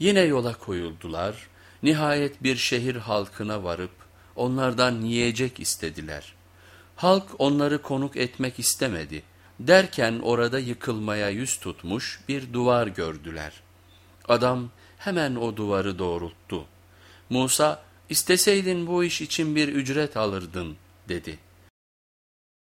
Yine yola koyuldular, nihayet bir şehir halkına varıp onlardan yiyecek istediler. Halk onları konuk etmek istemedi. Derken orada yıkılmaya yüz tutmuş bir duvar gördüler. Adam hemen o duvarı doğrulttu. Musa, isteseydin bu iş için bir ücret alırdın dedi.''